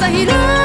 朝昼